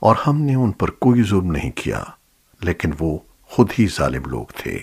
اور ہم نے ان پر کوئی ظلم نہیں کیا، لیکن وہ خود ہی ظالم لوگ تھے۔